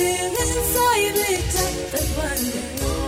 feeling so you that one.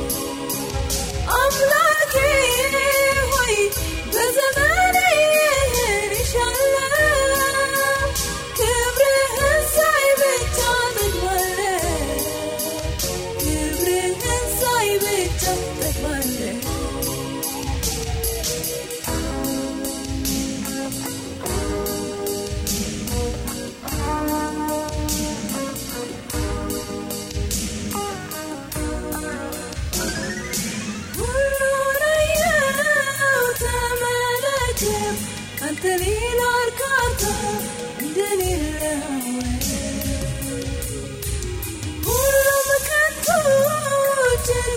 አንተ እርካታ እንደሌለው ሁሉም ከንቱ ጭር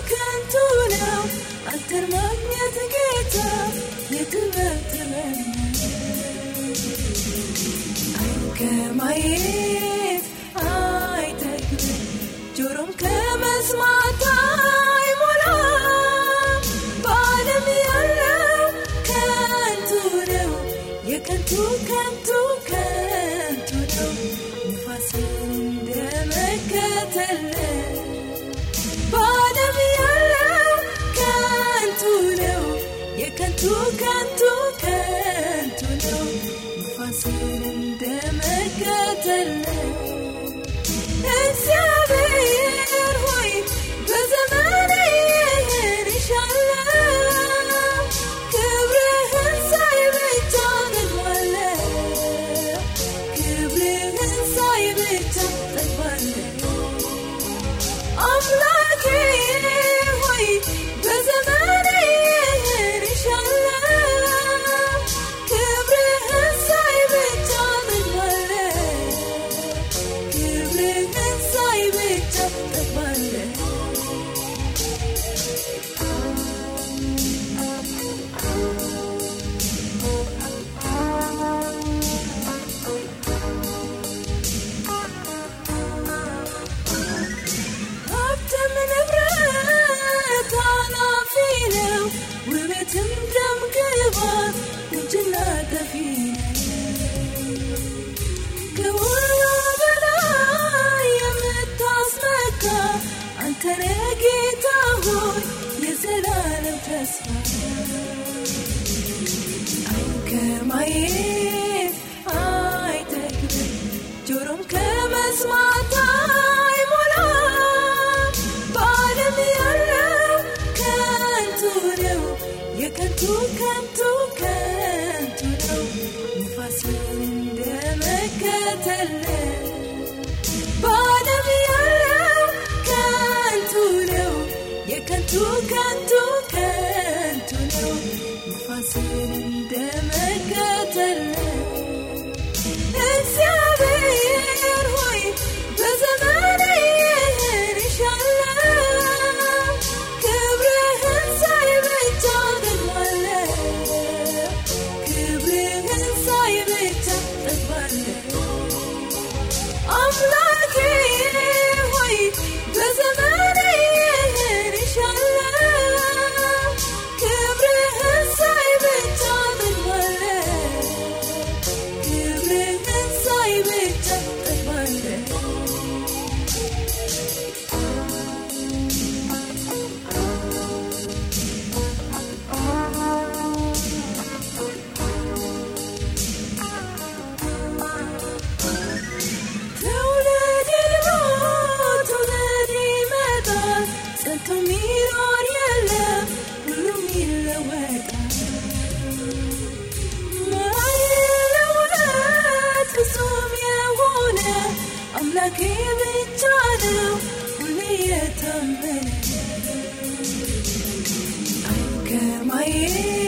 Aunque mai അന്നക്ക് വിളിച്ചാലും പുള്ളിയെ തമ്മിൽ മയേ